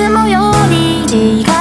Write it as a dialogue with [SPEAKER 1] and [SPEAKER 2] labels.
[SPEAKER 1] つもより時間